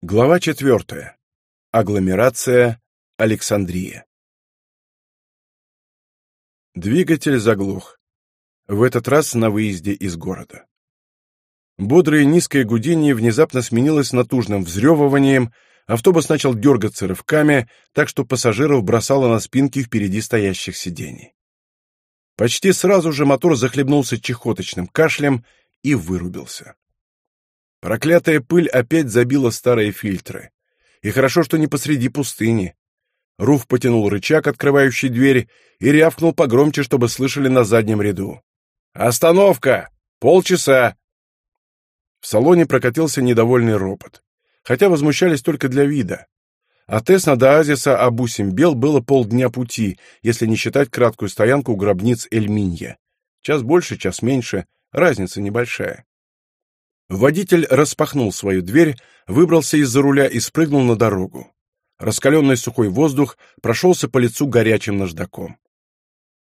Глава четвертая. Агломерация Александрия. Двигатель заглох. В этот раз на выезде из города. Бодрое низкое гудение внезапно сменилось натужным взрёвыванием, автобус начал дергаться рывками, так что пассажиров бросало на спинки впереди стоящих сидений. Почти сразу же мотор захлебнулся чехоточным кашлем и вырубился. Проклятая пыль опять забила старые фильтры. И хорошо, что не посреди пустыни. Руф потянул рычаг, открывающий дверь, и рявкнул погромче, чтобы слышали на заднем ряду. «Остановка! Полчаса!» В салоне прокатился недовольный ропот. Хотя возмущались только для вида. От Эсна до Азиса Абу-Симбел было полдня пути, если не считать краткую стоянку у гробниц Эльминья. Час больше, час меньше, разница небольшая. Водитель распахнул свою дверь, выбрался из-за руля и спрыгнул на дорогу. Раскаленный сухой воздух прошелся по лицу горячим наждаком.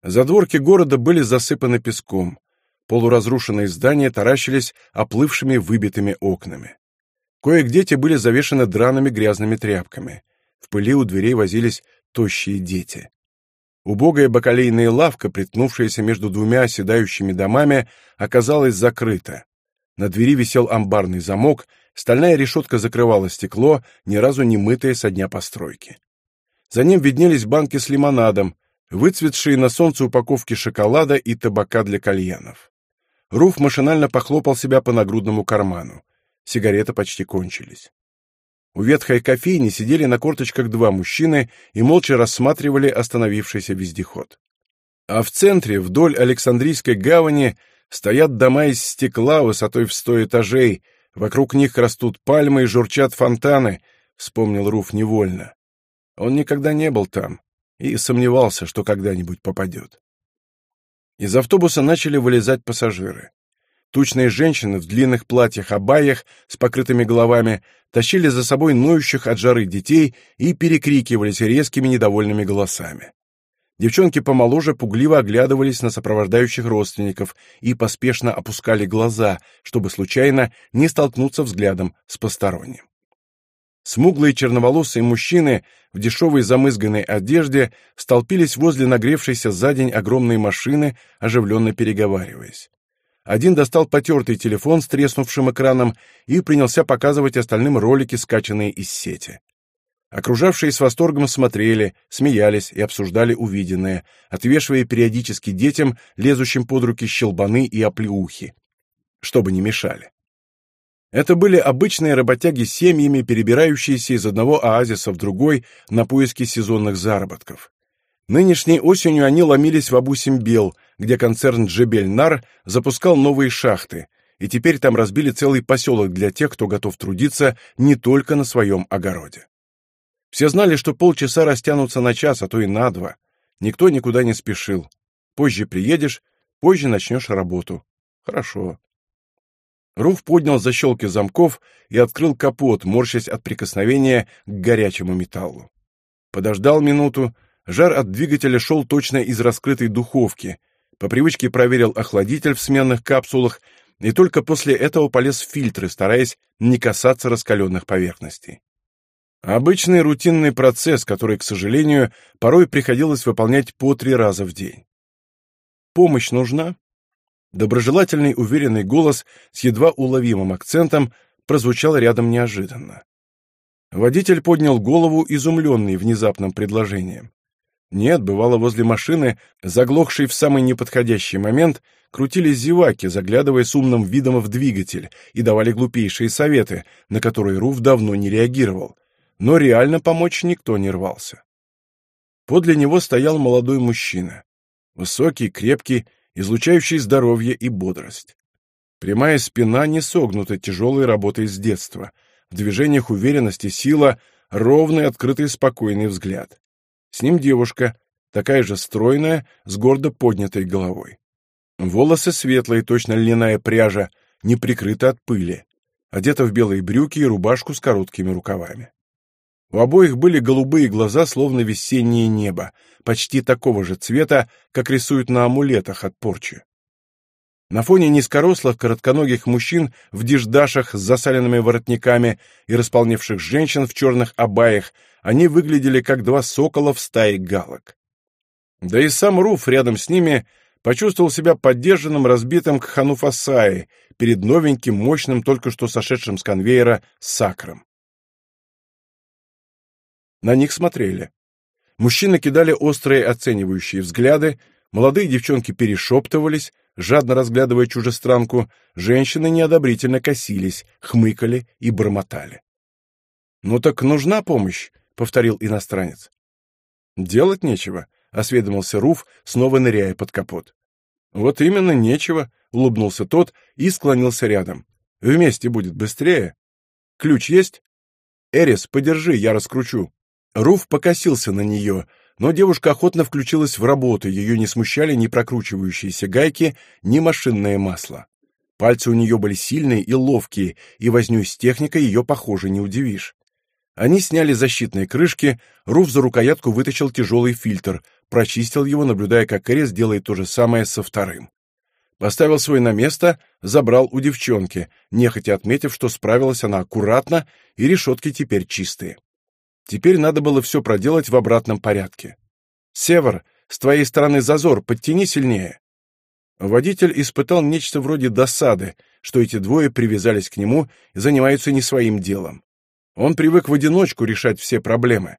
Задворки города были засыпаны песком. Полуразрушенные здания таращились оплывшими выбитыми окнами. Кое-где те были завешаны драными грязными тряпками. В пыли у дверей возились тощие дети. Убогая бакалейная лавка, приткнувшаяся между двумя оседающими домами, оказалась закрыта. На двери висел амбарный замок, стальная решетка закрывала стекло, ни разу не мытое со дня постройки. За ним виднелись банки с лимонадом, выцветшие на солнце упаковки шоколада и табака для кальянов. Руф машинально похлопал себя по нагрудному карману. Сигареты почти кончились. У ветхой кофейни сидели на корточках два мужчины и молча рассматривали остановившийся вездеход. А в центре, вдоль Александрийской гавани, Стоят дома из стекла высотой в сто этажей, вокруг них растут пальмы и журчат фонтаны, — вспомнил Руф невольно. Он никогда не был там и сомневался, что когда-нибудь попадет. Из автобуса начали вылезать пассажиры. Тучные женщины в длинных платьях-абаях с покрытыми головами тащили за собой ноющих от жары детей и перекрикивались резкими недовольными голосами. Девчонки помоложе пугливо оглядывались на сопровождающих родственников и поспешно опускали глаза, чтобы случайно не столкнуться взглядом с посторонним. Смуглые черноволосые мужчины в дешевой замызганной одежде столпились возле нагревшейся за день огромной машины, оживленно переговариваясь. Один достал потертый телефон с треснувшим экраном и принялся показывать остальным ролики, скачанные из сети. Окружавшие с восторгом смотрели, смеялись и обсуждали увиденное, отвешивая периодически детям, лезущим под руки щелбаны и оплеухи, чтобы не мешали. Это были обычные работяги с семьями, перебирающиеся из одного оазиса в другой на поиски сезонных заработков. Нынешней осенью они ломились в Абу-Симбел, где концерн Джебель-Нар запускал новые шахты, и теперь там разбили целый поселок для тех, кто готов трудиться не только на своем огороде. Все знали, что полчаса растянутся на час, а то и на два. Никто никуда не спешил. Позже приедешь, позже начнешь работу. Хорошо. Руф поднял защелки замков и открыл капот, морщась от прикосновения к горячему металлу. Подождал минуту. Жар от двигателя шел точно из раскрытой духовки. По привычке проверил охладитель в сменных капсулах и только после этого полез в фильтры, стараясь не касаться раскаленных поверхностей. Обычный рутинный процесс, который, к сожалению, порой приходилось выполнять по три раза в день. «Помощь нужна?» Доброжелательный, уверенный голос с едва уловимым акцентом прозвучал рядом неожиданно. Водитель поднял голову, изумленный внезапным предложением. Нет, бывало, возле машины, заглохшей в самый неподходящий момент, крутились зеваки, заглядывая с умным видом в двигатель, и давали глупейшие советы, на которые Руф давно не реагировал — но реально помочь никто не рвался. Подле него стоял молодой мужчина, высокий, крепкий, излучающий здоровье и бодрость. Прямая спина не согнута тяжелой работой с детства, в движениях уверенности, сила, ровный, открытый, спокойный взгляд. С ним девушка, такая же стройная, с гордо поднятой головой. Волосы светлые, точно льняная пряжа, не прикрыта от пыли, одета в белые брюки и рубашку с короткими рукавами. У обоих были голубые глаза, словно весеннее небо, почти такого же цвета, как рисуют на амулетах от порчи. На фоне низкорослых, коротконогих мужчин в диждашах с засаленными воротниками и располневших женщин в черных абаях они выглядели как два сокола в стае галок. Да и сам Руф рядом с ними почувствовал себя поддержанным, разбитым к Хануфасаи перед новеньким, мощным, только что сошедшим с конвейера сакром. На них смотрели. Мужчины кидали острые оценивающие взгляды, молодые девчонки перешептывались, жадно разглядывая чужестранку, женщины неодобрительно косились, хмыкали и бормотали. «Ну так нужна помощь», — повторил иностранец. «Делать нечего», — осведомился Руф, снова ныряя под капот. «Вот именно нечего», — улыбнулся тот и склонился рядом. «Вместе будет быстрее. Ключ есть? Эрис, подержи, я раскручу». Руф покосился на нее, но девушка охотно включилась в работу, ее не смущали ни прокручивающиеся гайки, ни машинное масло. Пальцы у нее были сильные и ловкие, и возню с техникой ее, похоже, не удивишь. Они сняли защитные крышки, Руф за рукоятку вытащил тяжелый фильтр, прочистил его, наблюдая, как Эрис делает то же самое со вторым. Поставил свой на место, забрал у девчонки, нехотя отметив, что справилась она аккуратно, и решетки теперь чистые. Теперь надо было все проделать в обратном порядке. «Север, с твоей стороны зазор, подтяни сильнее». Водитель испытал нечто вроде досады, что эти двое привязались к нему и занимаются не своим делом. Он привык в одиночку решать все проблемы,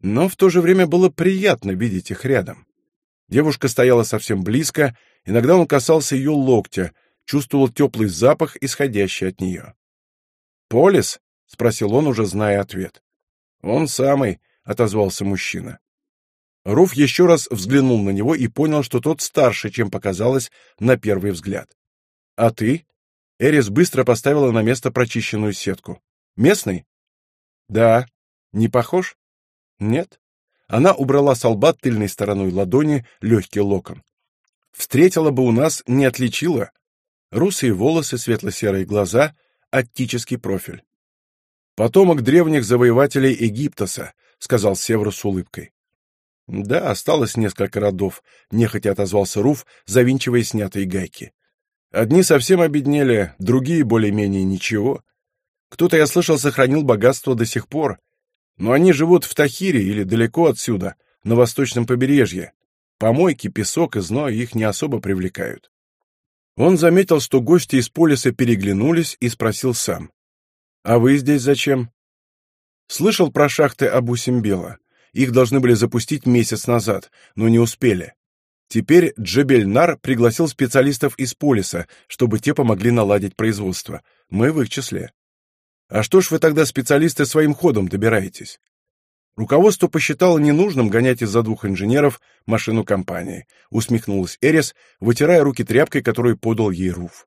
но в то же время было приятно видеть их рядом. Девушка стояла совсем близко, иногда он касался ее локтя, чувствовал теплый запах, исходящий от нее. «Полис?» — спросил он, уже зная ответ. «Он самый», — отозвался мужчина. Руф еще раз взглянул на него и понял, что тот старше, чем показалось на первый взгляд. «А ты?» Эрис быстро поставила на место прочищенную сетку. «Местный?» «Да». «Не похож?» «Нет». Она убрала с лба тыльной стороной ладони легкий локон. «Встретила бы у нас, не отличила». Русые волосы, светло-серые глаза, оттический профиль. «Потомок древних завоевателей Египтоса», — сказал Север с улыбкой. «Да, осталось несколько родов», — нехотя отозвался Руф, завинчивая снятые гайки. «Одни совсем обеднели, другие более-менее ничего. Кто-то, я слышал, сохранил богатство до сих пор. Но они живут в Тахире или далеко отсюда, на восточном побережье. Помойки, песок и зной их не особо привлекают». Он заметил, что гости из полиса переглянулись и спросил сам. А вы здесь зачем? Слышал про шахты Абу-Симбела. Их должны были запустить месяц назад, но не успели. Теперь Джебель-Нар пригласил специалистов из Полиса, чтобы те помогли наладить производство. Мы в их числе. А что ж вы тогда, специалисты, своим ходом добираетесь? Руководство посчитало ненужным гонять из-за двух инженеров машину компании, усмехнулась Эрис, вытирая руки тряпкой, которую подал ей Руф.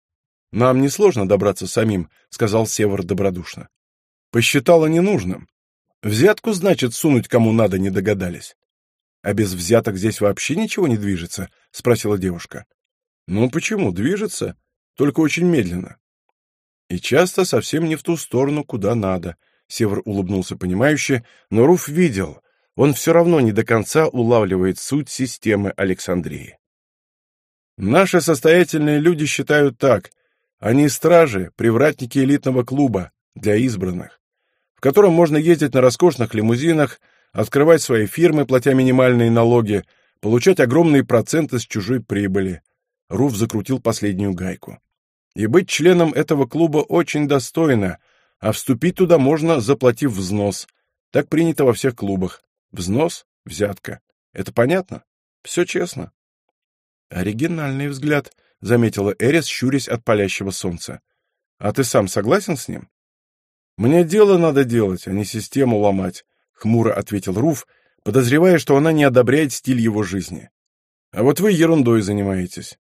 «Нам несложно добраться самим», — сказал Север добродушно. «Посчитала ненужным. Взятку, значит, сунуть кому надо не догадались». «А без взяток здесь вообще ничего не движется?» — спросила девушка. «Ну почему? Движется, только очень медленно». «И часто совсем не в ту сторону, куда надо», — Север улыбнулся понимающе, но Руф видел, он все равно не до конца улавливает суть системы Александрии. «Наши состоятельные люди считают так — они стражи, привратники элитного клуба для избранных, в котором можно ездить на роскошных лимузинах, открывать свои фирмы, платя минимальные налоги, получать огромные проценты с чужой прибыли. Руф закрутил последнюю гайку. И быть членом этого клуба очень достойно, а вступить туда можно, заплатив взнос. Так принято во всех клубах. Взнос — взятка. Это понятно? Все честно. Оригинальный взгляд, — заметила Эрис, щурясь от палящего солнца. «А ты сам согласен с ним?» «Мне дело надо делать, а не систему ломать», — хмуро ответил Руф, подозревая, что она не одобряет стиль его жизни. «А вот вы ерундой занимаетесь».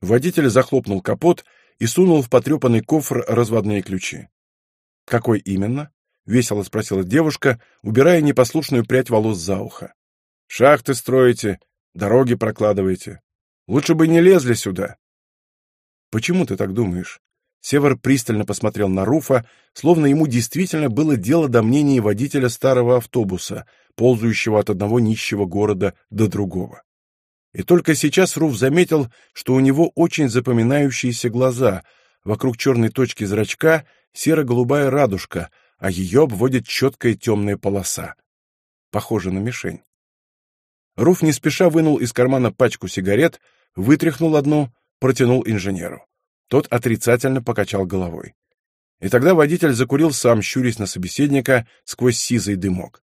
Водитель захлопнул капот и сунул в потрепанный кофр разводные ключи. «Какой именно?» — весело спросила девушка, убирая непослушную прядь волос за ухо. «Шахты строите, дороги прокладываете. Лучше бы не лезли сюда. Почему ты так думаешь? Север пристально посмотрел на Руфа, словно ему действительно было дело до мнения водителя старого автобуса, ползающего от одного нищего города до другого. И только сейчас Руф заметил, что у него очень запоминающиеся глаза, вокруг черной точки зрачка серо-голубая радужка, а ее обводит четкая темная полоса. Похоже на мишень. Руф не спеша вынул из кармана пачку сигарет, вытряхнул одну, протянул инженеру. Тот отрицательно покачал головой. И тогда водитель закурил сам, щурясь на собеседника сквозь сизый дымок.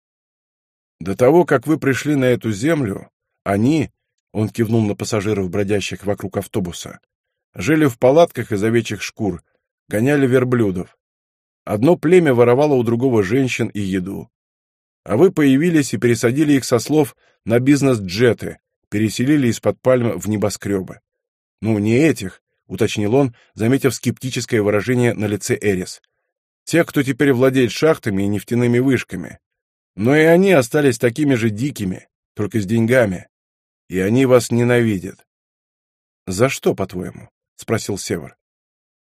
До того, как вы пришли на эту землю, они, он кивнул на пассажиров, бродящих вокруг автобуса, жили в палатках из овечьих шкур, гоняли верблюдов. Одно племя воровало у другого женщин и еду. А вы появились и пересадили их со слов на бизнес-джеты, переселили из-под пальмы в небоскребы. Ну, не этих, — уточнил он, заметив скептическое выражение на лице Эрис. «Те, кто теперь владеет шахтами и нефтяными вышками. Но и они остались такими же дикими, только с деньгами. И они вас ненавидят». «За что, по-твоему?» — спросил Север.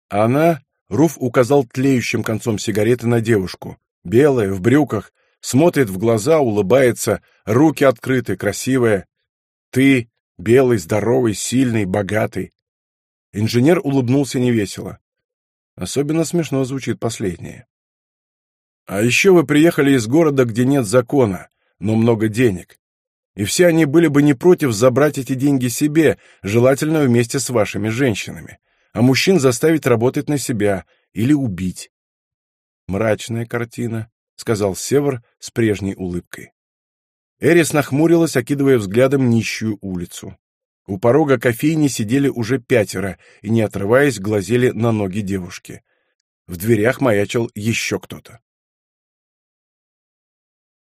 Она, Руф указал тлеющим концом сигареты на девушку, белая, в брюках, смотрит в глаза, улыбается, руки открыты, красивая. Ты, белый, здоровый, сильный, богатый. Инженер улыбнулся невесело. Особенно смешно звучит последнее. А еще вы приехали из города, где нет закона, но много денег. И все они были бы не против забрать эти деньги себе, желательно вместе с вашими женщинами, а мужчин заставить работать на себя или убить. Мрачная картина, — сказал Север с прежней улыбкой. Эрис нахмурилась, окидывая взглядом нищую улицу. У порога кофейни сидели уже пятеро и, не отрываясь, глазели на ноги девушки. В дверях маячил еще кто-то.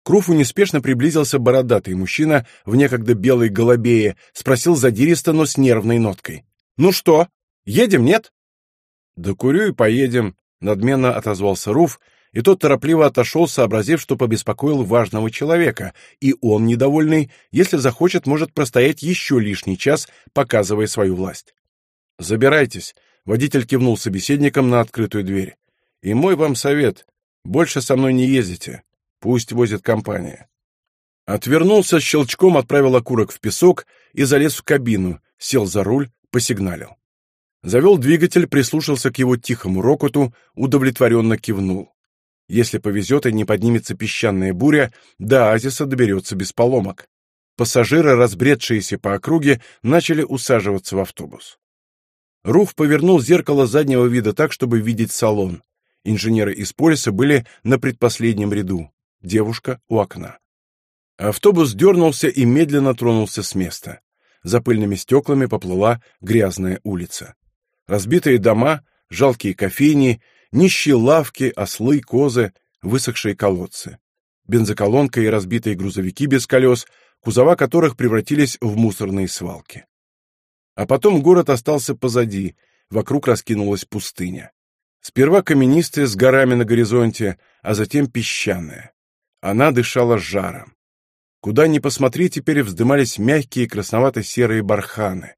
К Руфу неспешно приблизился бородатый мужчина в некогда белой голубее, спросил задиристо, но с нервной ноткой. «Ну что, едем, нет?» «Да курю и поедем», — надменно отозвался Руф и тот торопливо отошел, сообразив, что побеспокоил важного человека, и он, недовольный, если захочет, может простоять еще лишний час, показывая свою власть. «Забирайтесь», — водитель кивнул собеседником на открытую дверь. «И мой вам совет — больше со мной не ездите, пусть возит компания». Отвернулся, щелчком отправил окурок в песок и залез в кабину, сел за руль, посигналил. Завел двигатель, прислушался к его тихому рокоту, удовлетворенно кивнул. Если повезет и не поднимется песчаная буря, до оазиса доберется без поломок. Пассажиры, разбредшиеся по округе, начали усаживаться в автобус. Руф повернул зеркало заднего вида так, чтобы видеть салон. Инженеры из полиса были на предпоследнем ряду. Девушка у окна. Автобус дернулся и медленно тронулся с места. За пыльными стеклами поплыла грязная улица. Разбитые дома, жалкие кофейни — нищие лавки, ослы, козы, высохшие колодцы. Бензоколонка и разбитые грузовики без колес, кузова которых превратились в мусорные свалки. А потом город остался позади, вокруг раскинулась пустыня. Сперва каменистая с горами на горизонте, а затем песчаная. Она дышала жаром. Куда ни посмотри, теперь вздымались мягкие красновато-серые барханы.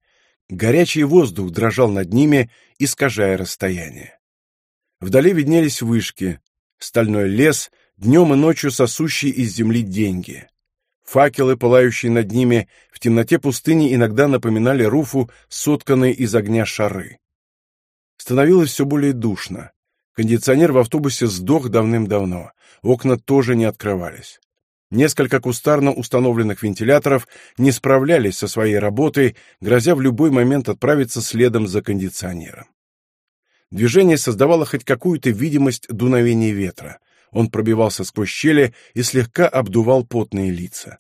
Горячий воздух дрожал над ними, искажая расстояние. Вдали виднелись вышки, стальной лес, днем и ночью сосущий из земли деньги. Факелы, пылающие над ними, в темноте пустыни иногда напоминали Руфу сотканные из огня шары. Становилось все более душно. Кондиционер в автобусе сдох давным-давно, окна тоже не открывались. Несколько кустарно установленных вентиляторов не справлялись со своей работой, грозя в любой момент отправиться следом за кондиционером. Движение создавало хоть какую-то видимость дуновения ветра. Он пробивался сквозь щели и слегка обдувал потные лица.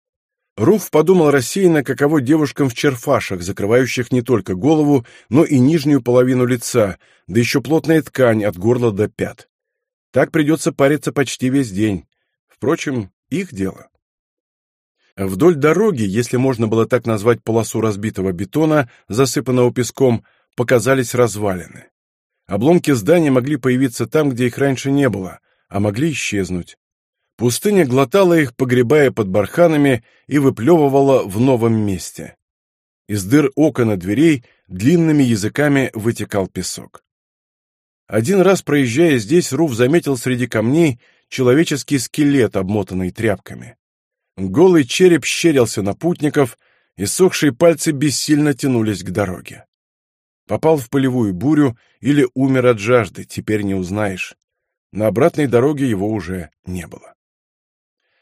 Руф подумал рассеянно, каково девушкам в черфашах, закрывающих не только голову, но и нижнюю половину лица, да еще плотная ткань от горла до пят. Так придется париться почти весь день. Впрочем, их дело. Вдоль дороги, если можно было так назвать полосу разбитого бетона, засыпанного песком, показались развалины. Обломки зданий могли появиться там, где их раньше не было, а могли исчезнуть. Пустыня глотала их, погребая под барханами, и выплевывала в новом месте. Из дыр окон и дверей длинными языками вытекал песок. Один раз, проезжая здесь, Руф заметил среди камней человеческий скелет, обмотанный тряпками. Голый череп щерился на путников, Иссохшие пальцы бессильно тянулись к дороге. Попал в полевую бурю или умер от жажды, теперь не узнаешь. На обратной дороге его уже не было.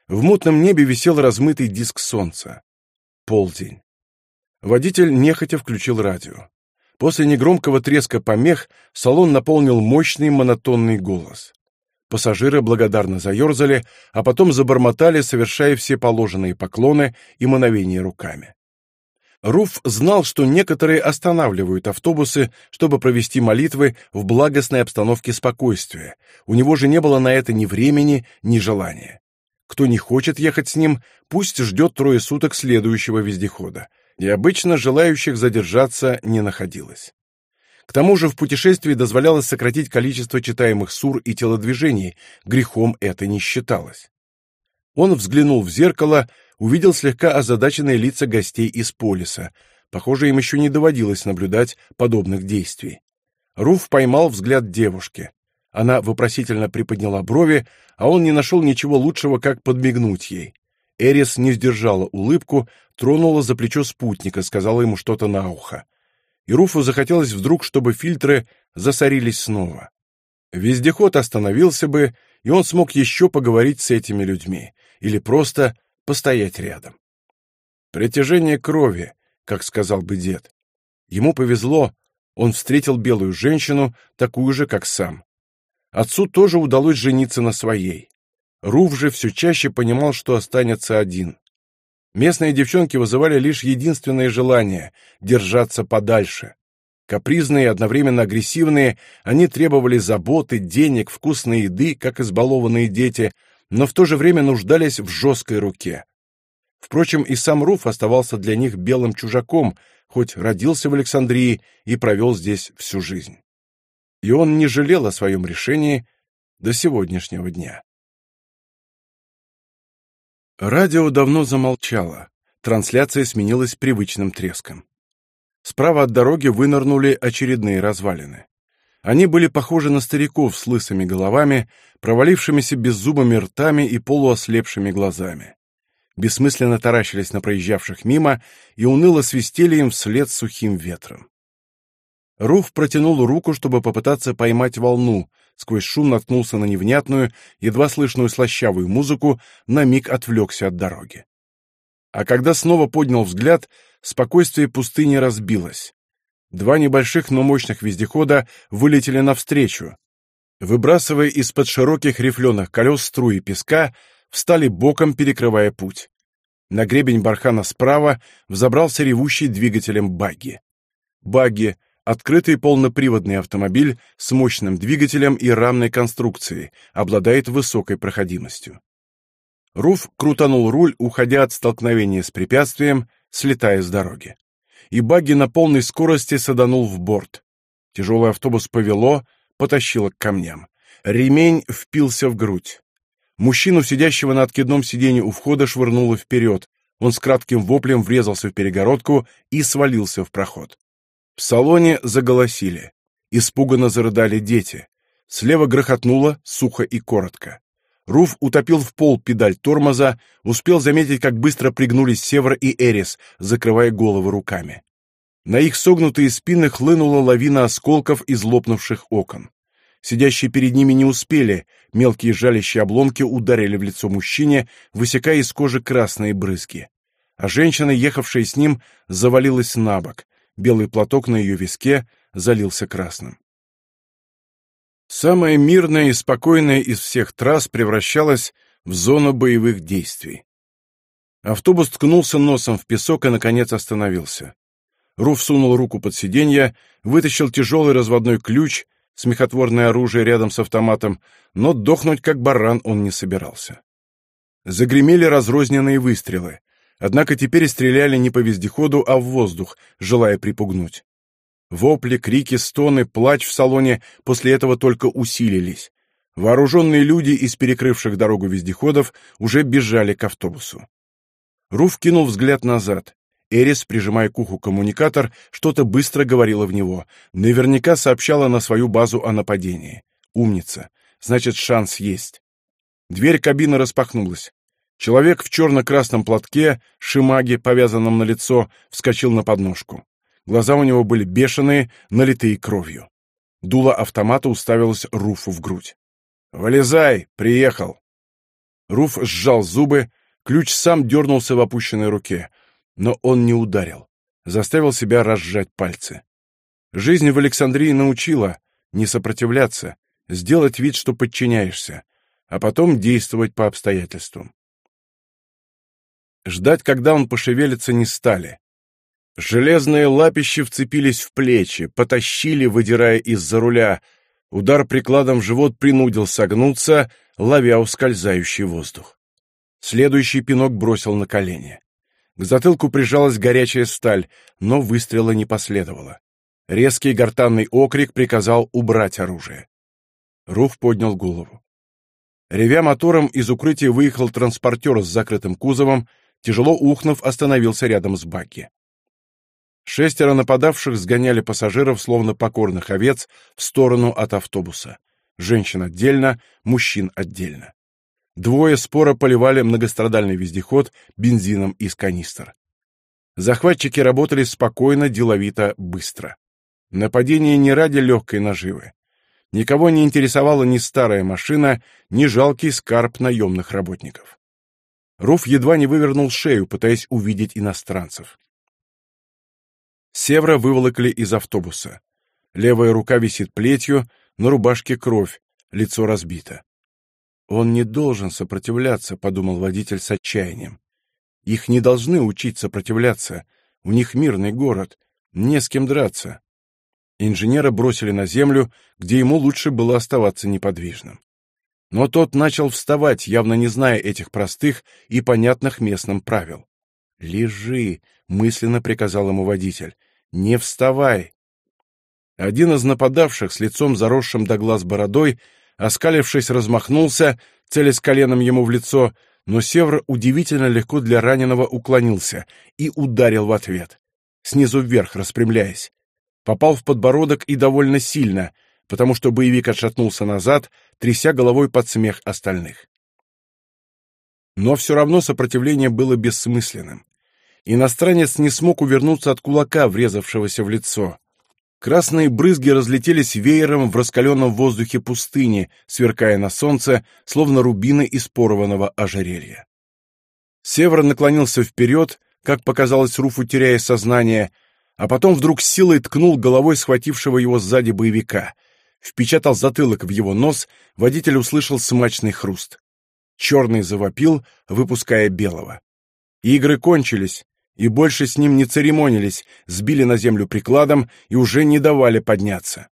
В мутном небе висел размытый диск солнца. Полдень. Водитель нехотя включил радио. После негромкого треска помех салон наполнил мощный монотонный голос. Пассажиры благодарно заерзали, а потом забормотали, совершая все положенные поклоны и мановения руками. Руф знал, что некоторые останавливают автобусы, чтобы провести молитвы в благостной обстановке спокойствия. У него же не было на это ни времени, ни желания. Кто не хочет ехать с ним, пусть ждет трое суток следующего вездехода. И обычно желающих задержаться не находилось. К тому же в путешествии дозволялось сократить количество читаемых сур и телодвижений, грехом это не считалось. Он взглянул в зеркало, увидел слегка озадаченные лица гостей из полиса. Похоже, им еще не доводилось наблюдать подобных действий. Руф поймал взгляд девушки. Она вопросительно приподняла брови, а он не нашел ничего лучшего, как подмигнуть ей. Эрис не сдержала улыбку, тронула за плечо спутника, сказала ему что-то на ухо и Руфу захотелось вдруг, чтобы фильтры засорились снова. Вездеход остановился бы, и он смог еще поговорить с этими людьми, или просто постоять рядом. Притяжение крови, как сказал бы дед. Ему повезло, он встретил белую женщину, такую же, как сам. Отцу тоже удалось жениться на своей. Руф же все чаще понимал, что останется один. Местные девчонки вызывали лишь единственное желание — держаться подальше. Капризные и одновременно агрессивные, они требовали заботы, денег, вкусной еды, как избалованные дети, но в то же время нуждались в жесткой руке. Впрочем, и сам Руф оставался для них белым чужаком, хоть родился в Александрии и провел здесь всю жизнь. И он не жалел о своем решении до сегодняшнего дня. Радио давно замолчало. Трансляция сменилась привычным треском. Справа от дороги вынырнули очередные развалины. Они были похожи на стариков с лысыми головами, провалившимися беззубыми ртами и полуослепшими глазами. Бессмысленно таращились на проезжавших мимо и уныло свистели им вслед сухим ветром. Руф протянул руку, чтобы попытаться поймать волну, сквозь шум наткнулся на невнятную, едва слышную слащавую музыку, на миг отвлекся от дороги. А когда снова поднял взгляд, спокойствие пустыни разбилось. Два небольших, но мощных вездехода вылетели навстречу. Выбрасывая из-под широких рифленых колес струи песка, встали боком, перекрывая путь. На гребень бархана справа взобрался ревущий двигателем багги. Багги Открытый полноприводный автомобиль с мощным двигателем и рамной конструкцией, обладает высокой проходимостью. Руф крутанул руль, уходя от столкновения с препятствием, слетая с дороги. И багги на полной скорости саданул в борт. Тяжелый автобус повело, потащило к камням. Ремень впился в грудь. Мужчину, сидящего на откидном сиденье у входа, швырнуло вперед. Он с кратким воплем врезался в перегородку и свалился в проход. В салоне заголосили. Испуганно зарыдали дети. Слева грохотнуло, сухо и коротко. Руф утопил в пол педаль тормоза, успел заметить, как быстро пригнулись Север и Эрис, закрывая головы руками. На их согнутые спины хлынула лавина осколков из лопнувших окон. Сидящие перед ними не успели, мелкие жалящие обломки ударили в лицо мужчине, высекая из кожи красные брызги. А женщина, ехавшая с ним, завалилась на бок, белый платок на ее виске залился красным. Самая мирная и спокойная из всех трасс превращалась в зону боевых действий. Автобус ткнулся носом в песок и, наконец, остановился. Руф сунул руку под сиденье, вытащил тяжелый разводной ключ, смехотворное оружие рядом с автоматом, но дохнуть как баран он не собирался. Загремели разрозненные выстрелы. Однако теперь стреляли не по вездеходу, а в воздух, желая припугнуть. Вопли, крики, стоны, плач в салоне после этого только усилились. Вооруженные люди из перекрывших дорогу вездеходов уже бежали к автобусу. Руф кинул взгляд назад. Эрис, прижимая к уху коммуникатор, что-то быстро говорила в него. Наверняка сообщала на свою базу о нападении. Умница. Значит, шанс есть. Дверь кабины распахнулась. Человек в черно-красном платке, шимаге, повязанном на лицо, вскочил на подножку. Глаза у него были бешеные, налитые кровью. Дуло автомата уставилось Руфу в грудь. «Вылезай! Приехал!» Руф сжал зубы, ключ сам дернулся в опущенной руке, но он не ударил, заставил себя разжать пальцы. Жизнь в Александрии научила не сопротивляться, сделать вид, что подчиняешься, а потом действовать по обстоятельствам. Ждать, когда он пошевелится, не стали. Железные лапищи вцепились в плечи, потащили, выдирая из-за руля. Удар прикладом в живот принудил согнуться, ловя ускользающий воздух. Следующий пинок бросил на колени. К затылку прижалась горячая сталь, но выстрела не последовало. Резкий гортанный окрик приказал убрать оружие. Руф поднял голову. Ревя мотором, из укрытия выехал транспортер с закрытым кузовом, тяжело ухнув, остановился рядом с Баки. Шестеро нападавших сгоняли пассажиров, словно покорных овец, в сторону от автобуса. Женщин отдельно, мужчин отдельно. Двое споро поливали многострадальный вездеход бензином из канистр. Захватчики работали спокойно, деловито, быстро. Нападение не ради легкой наживы. Никого не интересовала ни старая машина, ни жалкий скарб наемных работников. Руф едва не вывернул шею, пытаясь увидеть иностранцев. Севра выволокли из автобуса. Левая рука висит плетью, на рубашке кровь, лицо разбито. «Он не должен сопротивляться», — подумал водитель с отчаянием. «Их не должны учить сопротивляться. У них мирный город, не с кем драться». Инженера бросили на землю, где ему лучше было оставаться неподвижным. Но тот начал вставать, явно не зная этих простых и понятных местным правил. «Лежи», — мысленно приказал ему водитель, — «не вставай». Один из нападавших с лицом заросшим до глаз бородой, оскалившись, размахнулся, целясь коленом ему в лицо, но Севр удивительно легко для раненого уклонился и ударил в ответ, снизу вверх распрямляясь попал в подбородок и довольно сильно, потому что боевик отшатнулся назад, тряся головой под смех остальных. Но все равно сопротивление было бессмысленным. Иностранец не смог увернуться от кулака, врезавшегося в лицо. Красные брызги разлетелись веером в раскаленном воздухе пустыни, сверкая на солнце, словно рубины из порванного ожерелья. Север наклонился вперед, как показалось Руфу, теряя сознание, а потом вдруг силой ткнул головой схватившего его сзади боевика. Впечатал затылок в его нос, водитель услышал смачный хруст. Черный завопил, выпуская белого. Игры кончились, и больше с ним не церемонились, сбили на землю прикладом и уже не давали подняться.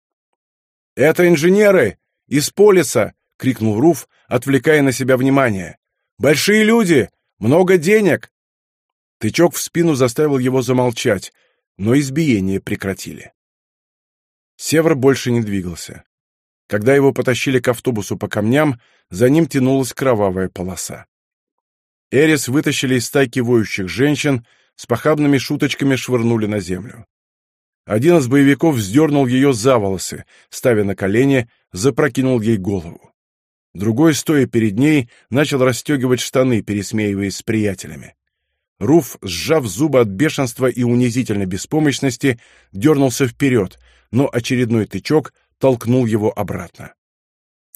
«Это инженеры! Из полиса!» — крикнул Руф, отвлекая на себя внимание. «Большие люди! Много денег!» Тычок в спину заставил его замолчать, но избиение прекратили. Север больше не двигался. Когда его потащили к автобусу по камням, за ним тянулась кровавая полоса. Эрис вытащили из стайки воющих женщин, с похабными шуточками швырнули на землю. Один из боевиков вздернул ее за волосы, ставя на колени, запрокинул ей голову. Другой, стоя перед ней, начал расстегивать штаны, пересмеиваясь с приятелями. Руф, сжав зубы от бешенства и унизительной беспомощности, дернулся вперед, но очередной тычок толкнул его обратно.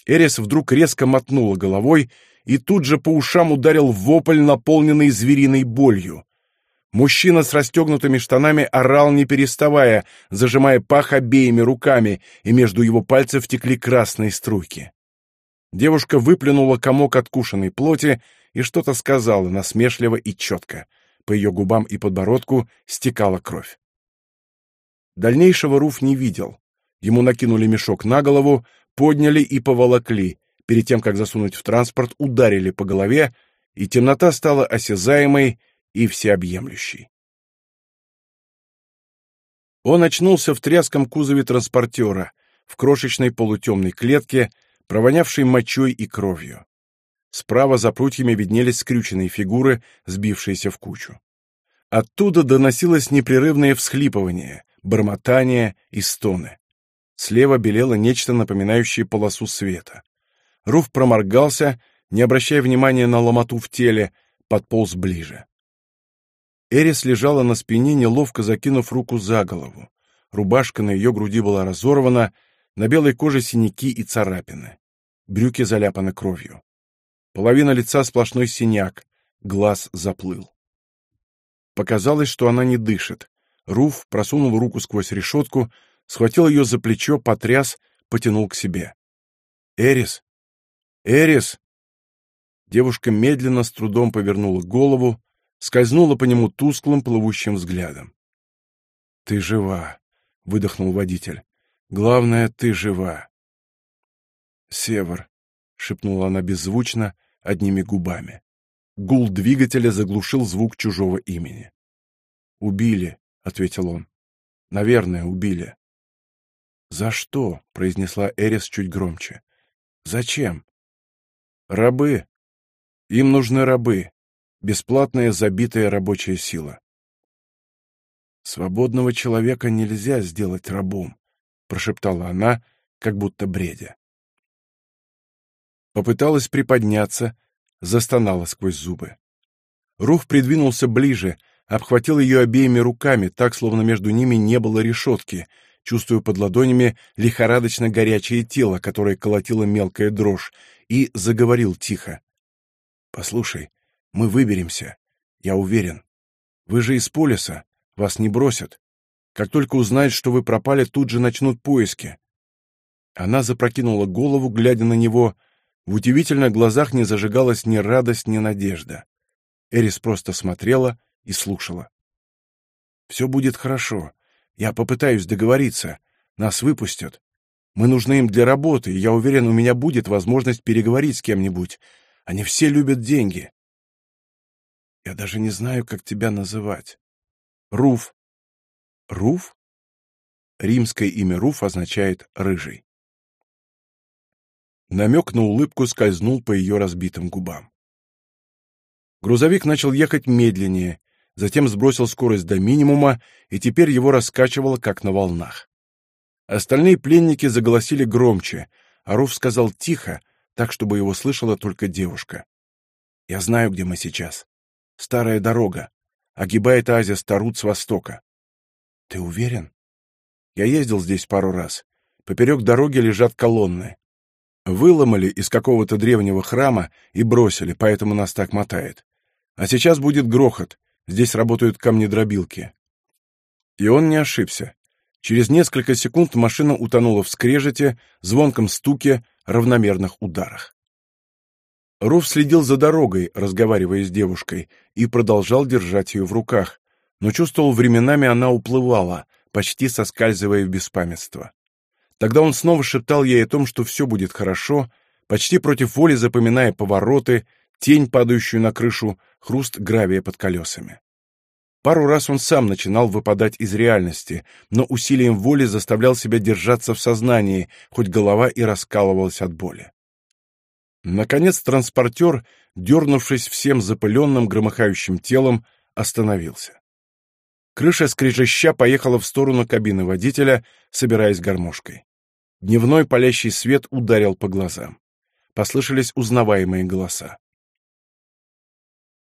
Эрис вдруг резко мотнула головой и тут же по ушам ударил вопль, наполненный звериной болью. Мужчина с расстегнутыми штанами орал, не переставая, зажимая пах обеими руками, и между его пальцев текли красные струйки. Девушка выплюнула комок откушенной плоти и что-то сказала насмешливо и четко. По ее губам и подбородку стекала кровь. Дальнейшего Руф не видел. Ему накинули мешок на голову, подняли и поволокли. Перед тем, как засунуть в транспорт, ударили по голове, и темнота стала осязаемой и всеобъемлющей. Он очнулся в тряском кузове транспортера, в крошечной полутемной клетке, провонявшей мочой и кровью. Справа за прутьями виднелись скрюченные фигуры, сбившиеся в кучу. Оттуда доносилось непрерывное всхлипывание, бормотание и стоны. Слева белело нечто напоминающее полосу света. Руф проморгался, не обращая внимания на ломоту в теле, подполз ближе. Эрис лежала на спине, неловко закинув руку за голову. Рубашка на ее груди была разорвана, на белой коже синяки и царапины. Брюки заляпаны кровью. Половина лица сплошной синяк, глаз заплыл. Показалось, что она не дышит. Руф просунул руку сквозь решетку, схватил ее за плечо, потряс, потянул к себе. «Эрис! Эрис!» Девушка медленно, с трудом повернула голову, скользнула по нему тусклым, плывущим взглядом. «Ты жива!» — выдохнул водитель. «Главное, ты жива!» «Север!» — шепнула она беззвучно, одними губами. Гул двигателя заглушил звук чужого имени. «Убили», — ответил он. «Наверное, убили». «За что?» — произнесла Эрис чуть громче. «Зачем?» «Рабы. Им нужны рабы. Бесплатная забитая рабочая сила». «Свободного человека нельзя сделать рабом», — прошептала она, как будто бредя. Попыталась приподняться, застонала сквозь зубы. Руф придвинулся ближе, обхватил ее обеими руками, так, словно между ними не было решетки, чувствуя под ладонями лихорадочно горячее тело, которое колотило мелкая дрожь, и заговорил тихо. «Послушай, мы выберемся, я уверен. Вы же из полиса, вас не бросят. Как только узнают, что вы пропали, тут же начнут поиски». Она запрокинула голову, глядя на него, в удивительных глазах не зажигалась ни радость, ни надежда. Эрис просто смотрела и слушала. «Все будет хорошо. Я попытаюсь договориться. Нас выпустят. Мы нужны им для работы, и я уверен, у меня будет возможность переговорить с кем-нибудь. Они все любят деньги. Я даже не знаю, как тебя называть. Руф. Руф? Римское имя Руф означает «рыжий». Намек на улыбку скользнул по ее разбитым губам. Грузовик начал ехать медленнее, затем сбросил скорость до минимума, и теперь его раскачивало, как на волнах. Остальные пленники заголосили громче, а Руф сказал тихо, так, чтобы его слышала только девушка. «Я знаю, где мы сейчас. Старая дорога. Огибает оазис Тарут с востока». «Ты уверен?» «Я ездил здесь пару раз. Поперек дороги лежат колонны. Выломали из какого-то древнего храма и бросили, поэтому нас так мотает. А сейчас будет грохот. Здесь работают камнедробилки. И он не ошибся. Через несколько секунд машина утонула в скрежете, звонком стуке, равномерных ударах. Руф следил за дорогой, разговаривая с девушкой, и продолжал держать ее в руках, но чувствовал, временами она уплывала, почти соскальзывая в беспамятство. Тогда он снова шептал ей о том, что все будет хорошо, почти против воли запоминая повороты, тень, падающую на крышу, хруст гравия под колесами. Пару раз он сам начинал выпадать из реальности, но усилием воли заставлял себя держаться в сознании, хоть голова и раскалывалась от боли. Наконец транспортер, дернувшись всем запыленным громыхающим телом, остановился. Крыша скрежеща поехала в сторону кабины водителя, собираясь гармошкой. Дневной палящий свет ударил по глазам. Послышались узнаваемые голоса.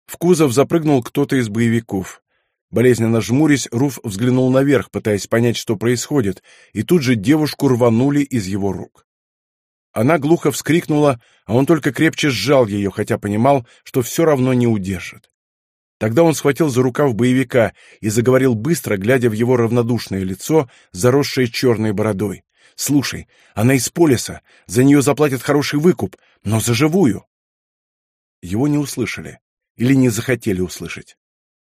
В кузов запрыгнул кто-то из боевиков. Болезненно жмурясь, Руф взглянул наверх, пытаясь понять, что происходит, и тут же девушку рванули из его рук. Она глухо вскрикнула, а он только крепче сжал ее, хотя понимал, что все равно не удержит. Тогда он схватил за рукав боевика и заговорил быстро, глядя в его равнодушное лицо, заросшее черной бородой. Слушай, она из полиса, за нее заплатят хороший выкуп, но за живую. Его не услышали или не захотели услышать.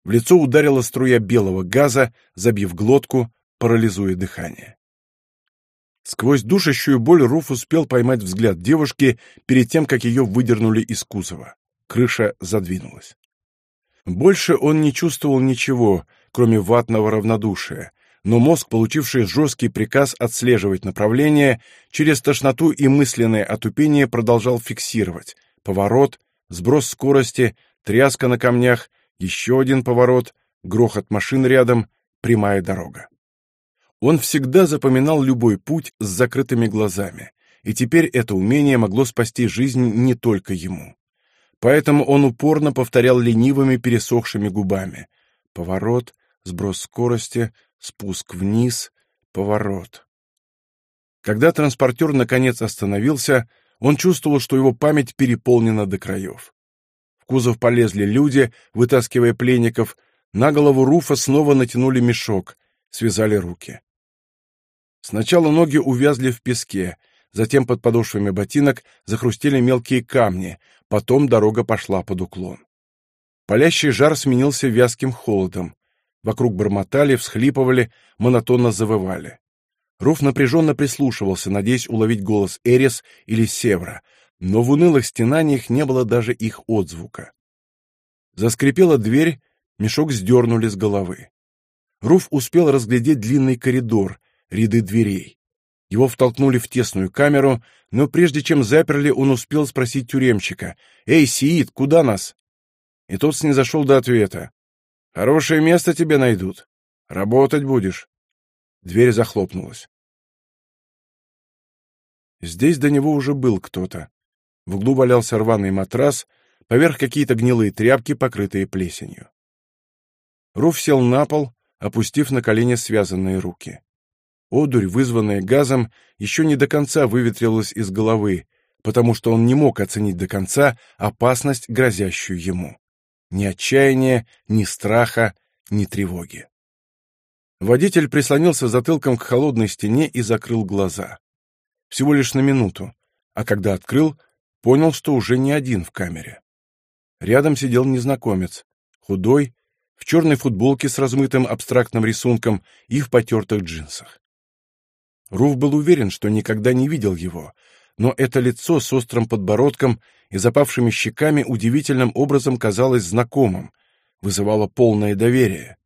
В лицо ударила струя белого газа, забив глотку, парализуя дыхание. Сквозь душащую боль Руф успел поймать взгляд девушки перед тем, как ее выдернули из кузова. Крыша задвинулась. Больше он не чувствовал ничего, кроме ватного равнодушия, но мозг, получивший жесткий приказ отслеживать направление, через тошноту и мысленное отупение продолжал фиксировать. Поворот, сброс скорости, тряска на камнях, еще один поворот, грохот машин рядом, прямая дорога. Он всегда запоминал любой путь с закрытыми глазами, и теперь это умение могло спасти жизнь не только ему. поэтому он упорно повторял ленивыми пересохшими губами. Поворот, сброс скорости, спуск вниз, поворот. Когда транспортер наконец остановился, он чувствовал, что его память переполнена до краев. В кузов полезли люди, вытаскивая пленников, на голову Руфа снова натянули мешок, связали руки. Сначала ноги увязли в песке, затем под подошвами ботинок захрустели мелкие камни, потом дорога пошла под уклон. Палящий жар сменился вязким холодом. Вокруг бормотали, всхлипывали, монотонно завывали. Руф напряженно прислушивался, надеясь уловить голос Эрис или Севра, но в унылых стенаниях не было даже их отзвука. Заскрипела дверь, мешок сдернули с головы. Руф успел разглядеть длинный коридор, ряды дверей. Его втолкнули в тесную камеру, но прежде чем заперли, он успел спросить тюремщика. «Эй, Сиит, куда нас?» И тот снизошел до ответа. «Хорошее место тебе найдут. Работать будешь». Дверь захлопнулась. Здесь до него уже был кто-то. В углу валялся рваный матрас, поверх какие-то гнилые тряпки, покрытые плесенью. Руф сел на пол, опустив на колени связанные руки. Одурь, вызванная газом, еще не до конца выветрилась из головы, потому что он не мог оценить до конца опасность, грозящую ему. Ни отчаяния, ни страха, ни тревоги. Водитель прислонился затылком к холодной стене и закрыл глаза. Всего лишь на минуту, а когда открыл, понял, что уже не один в камере. Рядом сидел незнакомец, худой, в черной футболке с размытым абстрактным рисунком и в потертых джинсах. Руф был уверен, что никогда не видел его, но это лицо с острым подбородком и запавшими щеками удивительным образом казалось знакомым, вызывало полное доверие.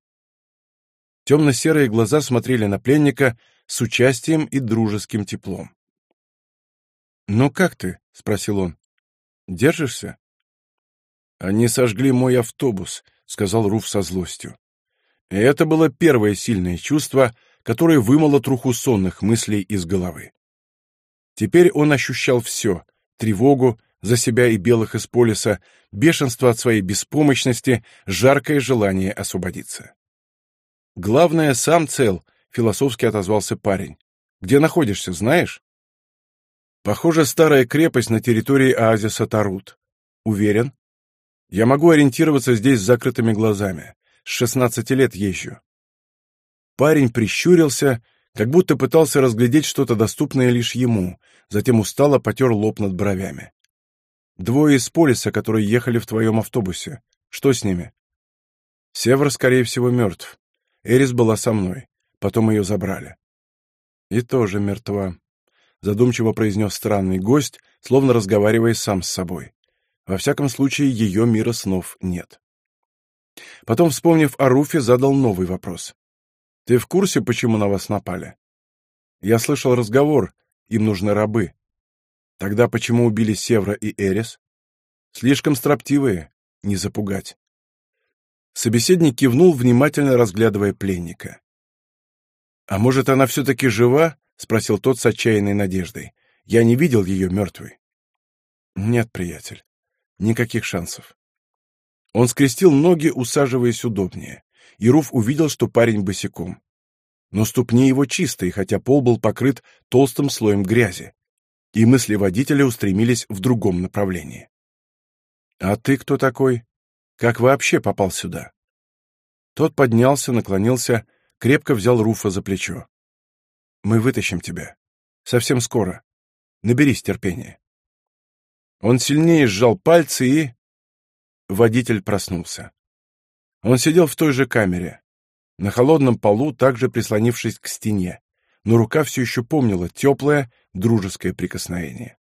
Темно-серые глаза смотрели на пленника с участием и дружеским теплом. «Ну как ты?» — спросил он. «Держишься?» «Они сожгли мой автобус», — сказал Руф со злостью. И это было первое сильное чувство — которое вымыло труху сонных мыслей из головы. Теперь он ощущал все — тревогу за себя и белых из полиса, бешенство от своей беспомощности, жаркое желание освободиться. «Главное, сам цел», — философски отозвался парень. «Где находишься, знаешь?» «Похоже, старая крепость на территории оазиса Тарут. Уверен?» «Я могу ориентироваться здесь с закрытыми глазами. С шестнадцати лет езжу. Парень прищурился, как будто пытался разглядеть что-то доступное лишь ему, затем устало потер лоб над бровями. «Двое из полиса, которые ехали в твоем автобусе. Что с ними?» «Север, скорее всего, мертв. Эрис была со мной. Потом ее забрали». «И тоже мертва», — задумчиво произнес странный гость, словно разговаривая сам с собой. Во всяком случае, ее мира снов нет. Потом, вспомнив о Руфе, задал новый вопрос. Ты в курсе, почему на вас напали? Я слышал разговор, им нужны рабы. Тогда почему убили Севра и Эрис? Слишком строптивые, не запугать. Собеседник кивнул, внимательно разглядывая пленника. «А может, она все-таки жива?» — спросил тот с отчаянной надеждой. «Я не видел ее мертвой». «Нет, приятель, никаких шансов». Он скрестил ноги, усаживаясь удобнее и Руф увидел, что парень босиком. Но ступни его чистые, хотя пол был покрыт толстым слоем грязи. И мысли водителя устремились в другом направлении. «А ты кто такой? Как вообще попал сюда?» Тот поднялся, наклонился, крепко взял Руфа за плечо. «Мы вытащим тебя. Совсем скоро. Наберись терпения». Он сильнее сжал пальцы и... Водитель проснулся. Он сидел в той же камере, на холодном полу, также прислонившись к стене, но рука все еще помнила теплое, дружеское прикосновение.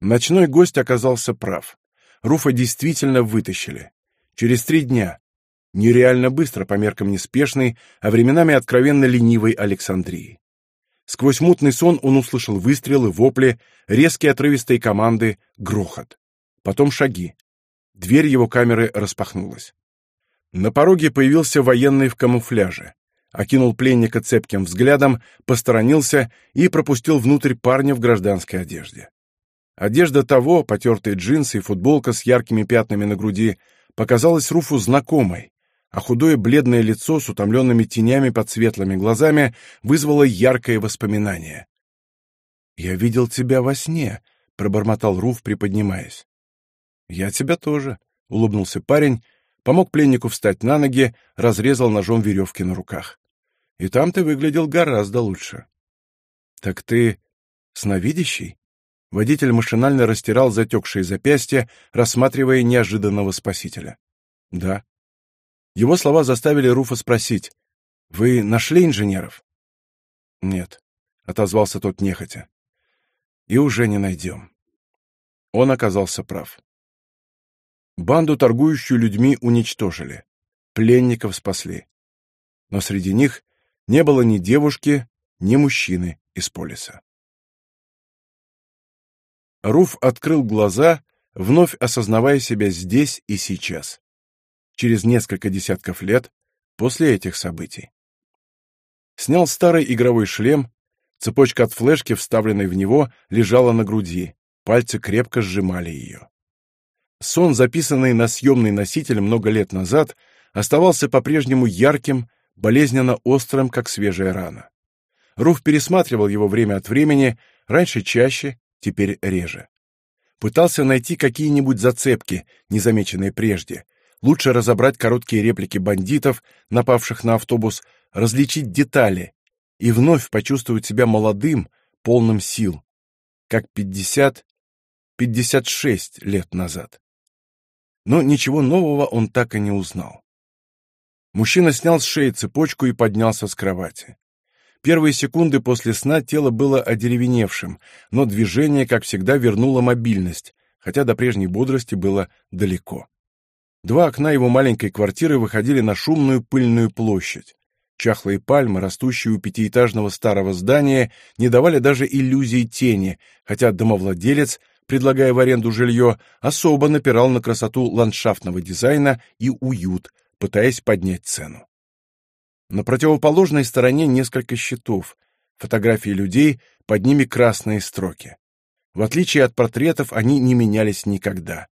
Ночной гость оказался прав. Руфа действительно вытащили. Через три дня. Нереально быстро по меркам неспешной, а временами откровенно ленивой Александрии. Сквозь мутный сон он услышал выстрелы, вопли, резкие отрывистые команды, грохот. Потом шаги. Дверь его камеры распахнулась. На пороге появился военный в камуфляже. Окинул пленника цепким взглядом, посторонился и пропустил внутрь парня в гражданской одежде. Одежда того, потертые джинсы и футболка с яркими пятнами на груди, показалась Руфу знакомой, а худое бледное лицо с утомленными тенями под светлыми глазами вызвало яркое воспоминание. «Я видел тебя во сне», — пробормотал Руф, приподнимаясь. «Я тебя тоже», — улыбнулся парень, помог пленнику встать на ноги, разрезал ножом веревки на руках. «И там ты выглядел гораздо лучше». «Так ты сновидящий?» Водитель машинально растирал затекшие запястья, рассматривая неожиданного спасителя. «Да». Его слова заставили Руфа спросить, «Вы нашли инженеров?» «Нет», — отозвался тот нехотя. «И уже не найдем». Он оказался прав. Банду, торгующую людьми, уничтожили. Пленников спасли. Но среди них не было ни девушки, ни мужчины из полиса. Руф открыл глаза, вновь осознавая себя здесь и сейчас. Через несколько десятков лет после этих событий. Снял старый игровой шлем, цепочка от флешки, вставленной в него, лежала на груди, пальцы крепко сжимали ее. Сон, записанный на съемный носитель много лет назад, оставался по-прежнему ярким, болезненно острым, как свежая рана. Руф пересматривал его время от времени, раньше чаще, теперь реже. Пытался найти какие-нибудь зацепки, незамеченные прежде, лучше разобрать короткие реплики бандитов, напавших на автобус, различить детали и вновь почувствовать себя молодым, полным сил, как пятьдесят, пятьдесят шесть лет назад но ничего нового он так и не узнал. Мужчина снял с шеи цепочку и поднялся с кровати. Первые секунды после сна тело было одеревеневшим, но движение, как всегда, вернуло мобильность, хотя до прежней бодрости было далеко. Два окна его маленькой квартиры выходили на шумную пыльную площадь. Чахлые пальмы, растущие у пятиэтажного старого здания, не давали даже иллюзии тени, хотя домовладелец — предлагая в аренду жилье, особо напирал на красоту ландшафтного дизайна и уют, пытаясь поднять цену. На противоположной стороне несколько щитов, фотографии людей, под ними красные строки. В отличие от портретов, они не менялись никогда.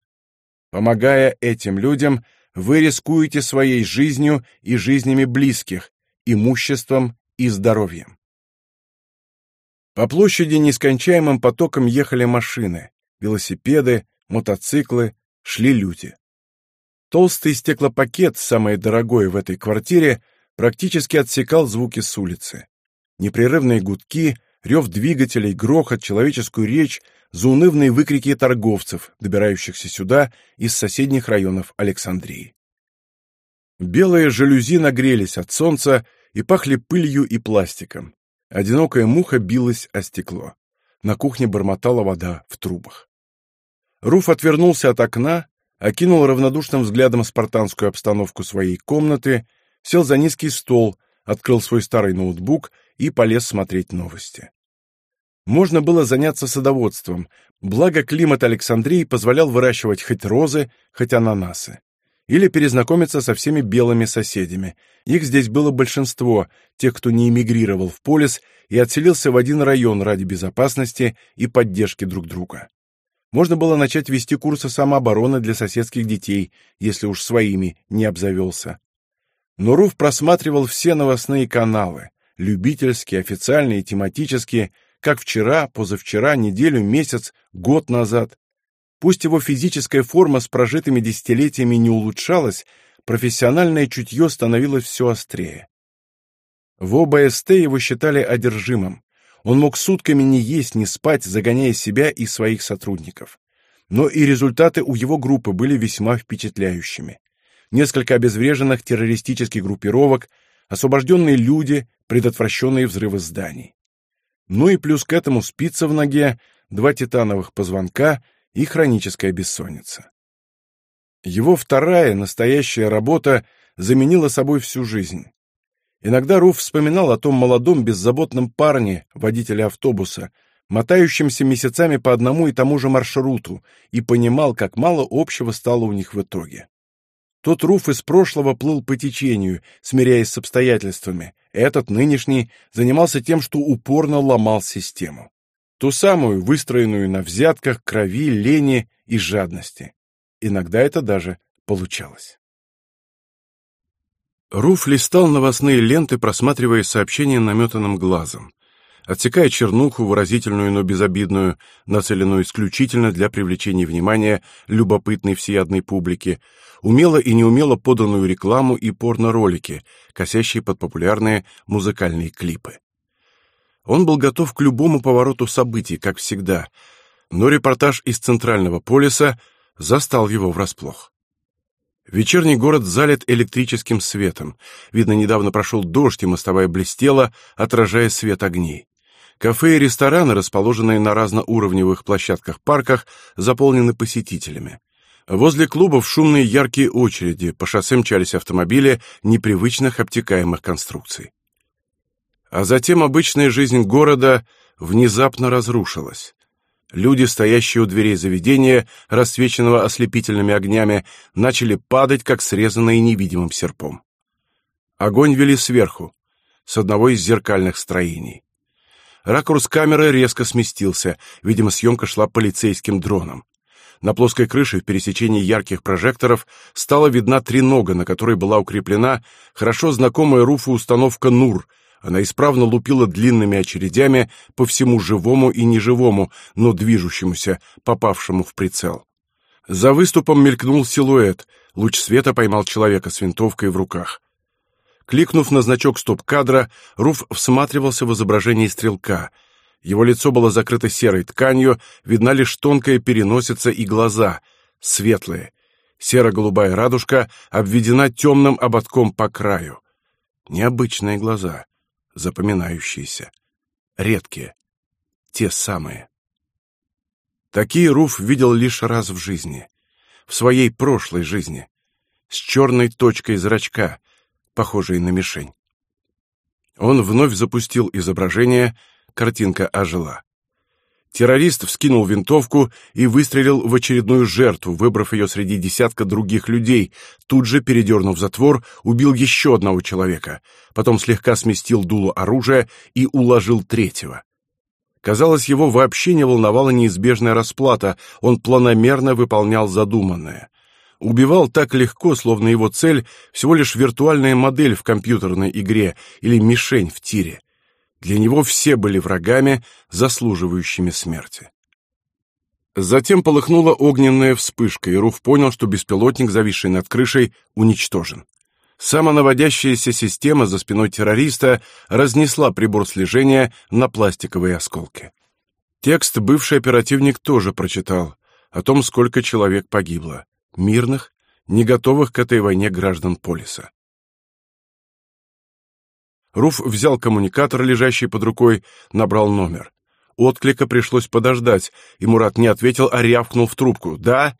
Помогая этим людям, вы рискуете своей жизнью и жизнями близких, имуществом и здоровьем. По площади нескончаемым потоком ехали машины велосипеды, мотоциклы, шли люди. Толстый стеклопакет, самое дорогое в этой квартире, практически отсекал звуки с улицы. Непрерывные гудки, рев двигателей, грохот, человеческую речь, заунывные выкрики торговцев, добирающихся сюда из соседних районов Александрии. Белые жалюзи нагрелись от солнца и пахли пылью и пластиком. Одинокая муха билась о стекло. На кухне бормотала вода в трубах. Руф отвернулся от окна, окинул равнодушным взглядом спартанскую обстановку своей комнаты, сел за низкий стол, открыл свой старый ноутбук и полез смотреть новости. Можно было заняться садоводством, благо климат Александрии позволял выращивать хоть розы, хоть ананасы. Или перезнакомиться со всеми белыми соседями. Их здесь было большинство, тех, кто не эмигрировал в полис и отселился в один район ради безопасности и поддержки друг друга можно было начать вести курсы самообороны для соседских детей, если уж своими не обзавелся. Но Руф просматривал все новостные каналы, любительские, официальные, тематические, как вчера, позавчера, неделю, месяц, год назад. Пусть его физическая форма с прожитыми десятилетиями не улучшалась, профессиональное чутье становилось все острее. В ОБСТ его считали одержимым. Он мог сутками не есть, не спать, загоняя себя и своих сотрудников. Но и результаты у его группы были весьма впечатляющими. Несколько обезвреженных террористических группировок, освобожденные люди, предотвращенные взрывы зданий. Ну и плюс к этому спица в ноге, два титановых позвонка и хроническая бессонница. Его вторая, настоящая работа заменила собой всю жизнь. Иногда Руф вспоминал о том молодом беззаботном парне, водителе автобуса, мотающемся месяцами по одному и тому же маршруту, и понимал, как мало общего стало у них в итоге. Тот Руф из прошлого плыл по течению, смиряясь с обстоятельствами. Этот, нынешний, занимался тем, что упорно ломал систему. Ту самую, выстроенную на взятках, крови, лени и жадности. Иногда это даже получалось. Руф листал новостные ленты, просматривая сообщения наметанным глазом, отсекая чернуху, выразительную, но безобидную, нацеленную исключительно для привлечения внимания любопытной всеядной публики, умело и неумело поданную рекламу и порно-ролики, косящие под популярные музыкальные клипы. Он был готов к любому повороту событий, как всегда, но репортаж из Центрального полиса застал его врасплох. Вечерний город залит электрическим светом. Видно, недавно прошел дождь, и мостовая блестела, отражая свет огней. Кафе и рестораны, расположенные на разноуровневых площадках-парках, заполнены посетителями. Возле клубов шумные яркие очереди, по шоссе мчались автомобили непривычных обтекаемых конструкций. А затем обычная жизнь города внезапно разрушилась. Люди, стоящие у дверей заведения, рассвеченного ослепительными огнями, начали падать, как срезанные невидимым серпом. Огонь вели сверху, с одного из зеркальных строений. Ракурс камеры резко сместился, видимо, съемка шла полицейским дроном. На плоской крыше в пересечении ярких прожекторов стала видна тренога, на которой была укреплена хорошо знакомая Руфу установка «Нур», она исправно лупила длинными очередями по всему живому и неживому, но движущемуся, попавшему в прицел. За выступом мелькнул силуэт, луч света поймал человека с винтовкой в руках. Кликнув на значок стоп-кадра, Руф всматривался в изображение стрелка. Его лицо было закрыто серой тканью, видна лишь тонкая переносица и глаза, светлые. Серо-голубая радужка обведена темным ободком по краю. Необычные глаза запоминающиеся, редкие, те самые. Такие Руф видел лишь раз в жизни, в своей прошлой жизни, с черной точкой зрачка, похожей на мишень. Он вновь запустил изображение, картинка ожила. Террорист вскинул винтовку и выстрелил в очередную жертву, выбрав ее среди десятка других людей. Тут же, передернув затвор, убил еще одного человека. Потом слегка сместил дуло оружия и уложил третьего. Казалось, его вообще не волновала неизбежная расплата, он планомерно выполнял задуманное. Убивал так легко, словно его цель всего лишь виртуальная модель в компьютерной игре или мишень в тире. Для него все были врагами, заслуживающими смерти. Затем полыхнула огненная вспышка, и Руф понял, что беспилотник, зависший над крышей, уничтожен. Самонаводящаяся система за спиной террориста разнесла прибор слежения на пластиковые осколки. Текст бывший оперативник тоже прочитал о том, сколько человек погибло, мирных, не готовых к этой войне граждан Полиса. Руф взял коммуникатор, лежащий под рукой, набрал номер. Отклика пришлось подождать, и Мурат не ответил, а рявкнул в трубку. «Да?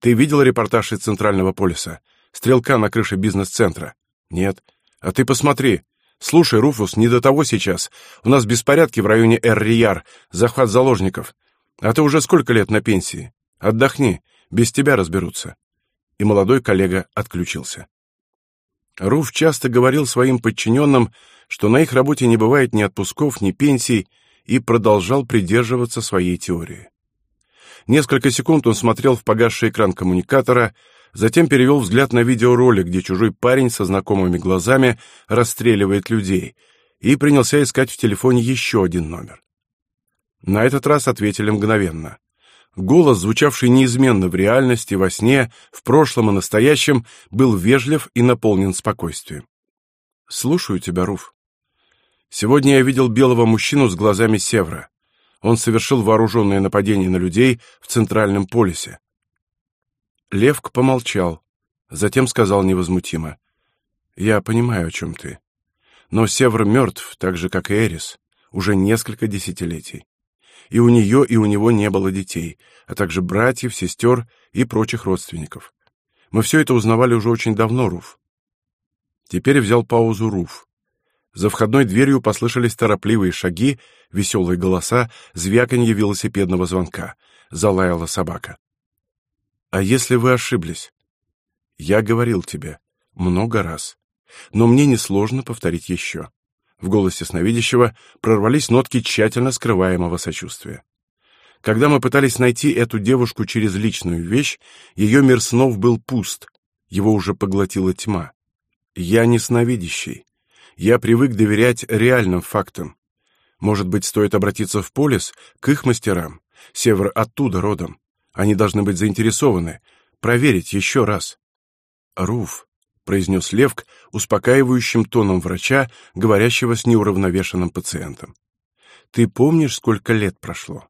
Ты видел репортаж из Центрального полиса? Стрелка на крыше бизнес-центра?» «Нет. А ты посмотри. Слушай, Руфус, не до того сейчас. У нас беспорядки в районе Эр-Рияр, захват заложников. А ты уже сколько лет на пенсии? Отдохни, без тебя разберутся». И молодой коллега отключился. Руф часто говорил своим подчиненным, что на их работе не бывает ни отпусков, ни пенсий, и продолжал придерживаться своей теории. Несколько секунд он смотрел в погасший экран коммуникатора, затем перевел взгляд на видеоролик, где чужой парень со знакомыми глазами расстреливает людей, и принялся искать в телефоне еще один номер. На этот раз ответили мгновенно. Голос, звучавший неизменно в реальности, во сне, в прошлом и настоящем, был вежлив и наполнен спокойствием. «Слушаю тебя, Руф. Сегодня я видел белого мужчину с глазами севра. Он совершил вооруженное нападение на людей в Центральном полюсе». Левк помолчал, затем сказал невозмутимо. «Я понимаю, о чем ты. Но Севр мертв, так же, как и Эрис, уже несколько десятилетий и у нее и у него не было детей, а также братьев, сестер и прочих родственников. Мы все это узнавали уже очень давно, Руф. Теперь взял паузу Руф. За входной дверью послышались торопливые шаги, веселые голоса, звяканье велосипедного звонка. Залаяла собака. «А если вы ошиблись?» «Я говорил тебе. Много раз. Но мне несложно повторить еще. В голосе сновидящего прорвались нотки тщательно скрываемого сочувствия. Когда мы пытались найти эту девушку через личную вещь, ее мир снов был пуст, его уже поглотила тьма. Я не сновидящий. Я привык доверять реальным фактам. Может быть, стоит обратиться в полис, к их мастерам. Север оттуда родом. Они должны быть заинтересованы. Проверить еще раз. Руф, произнес Левк успокаивающим тоном врача, говорящего с неуравновешенным пациентом. Ты помнишь, сколько лет прошло?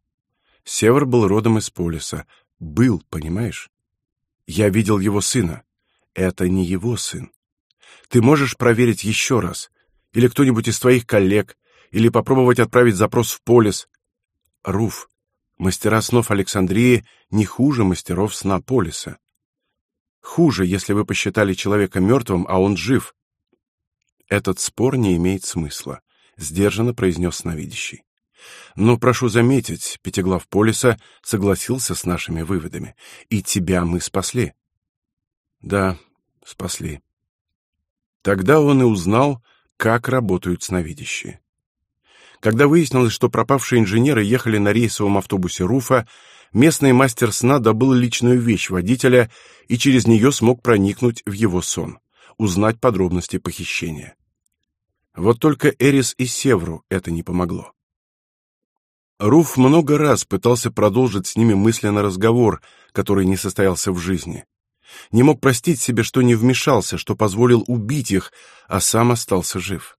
Север был родом из полиса. Был, понимаешь? Я видел его сына. Это не его сын. Ты можешь проверить еще раз? Или кто-нибудь из твоих коллег? Или попробовать отправить запрос в полис? Руф, мастера снов Александрии не хуже мастеров сна полиса. Хуже, если вы посчитали человека мертвым, а он жив. Этот спор не имеет смысла, сдержанно произнес сновидящий. Но прошу заметить, Пятиглав Полиса согласился с нашими выводами, и тебя мы спасли. Да, спасли. Тогда он и узнал, как работают сновидящие. Когда выяснилось, что пропавшие инженеры ехали на рейсовом автобусе Руфа, местный мастер сна добыл личную вещь водителя и через нее смог проникнуть в его сон, узнать подробности похищения. Вот только Эрис и Севру это не помогло. Руф много раз пытался продолжить с ними мысленный разговор, который не состоялся в жизни. Не мог простить себе, что не вмешался, что позволил убить их, а сам остался жив.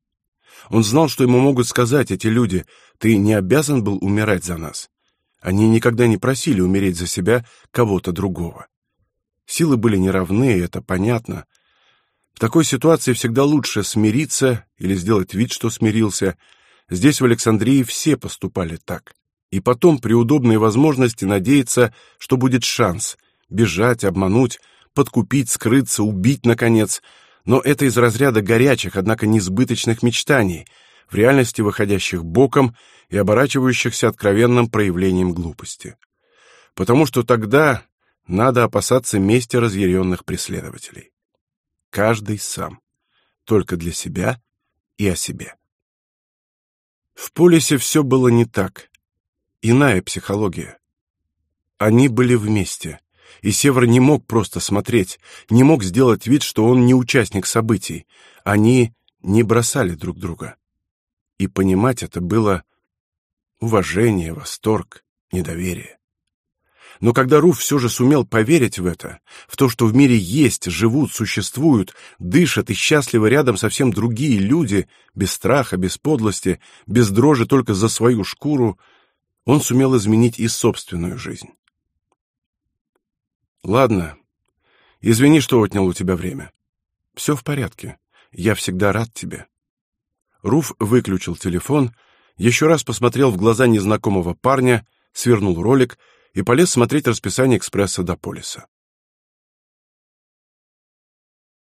Он знал, что ему могут сказать эти люди: "Ты не обязан был умирать за нас". Они никогда не просили умереть за себя кого-то другого. Силы были неравны, это понятно. В такой ситуации всегда лучше смириться или сделать вид, что смирился. Здесь в Александрии все поступали так. И потом при удобной возможности надеяться, что будет шанс бежать, обмануть, подкупить, скрыться, убить наконец. Но это из разряда горячих, однако несбыточных мечтаний, в реальности выходящих боком и оборачивающихся откровенным проявлением глупости. Потому что тогда надо опасаться мести разъяренных преследователей. Каждый сам, только для себя и о себе. В полисе все было не так. Иная психология. Они были вместе, и Север не мог просто смотреть, не мог сделать вид, что он не участник событий. Они не бросали друг друга. И понимать это было уважение, восторг, недоверие. Но когда Руф все же сумел поверить в это, в то, что в мире есть, живут, существуют, дышат и счастливы рядом совсем другие люди, без страха, без подлости, без дрожи только за свою шкуру, он сумел изменить и собственную жизнь. Ладно. Извини, что отнял у тебя время. Все в порядке. Я всегда рад тебе. Руф выключил телефон, еще раз посмотрел в глаза незнакомого парня, свернул ролик и полез смотреть расписание экспресса до полиса.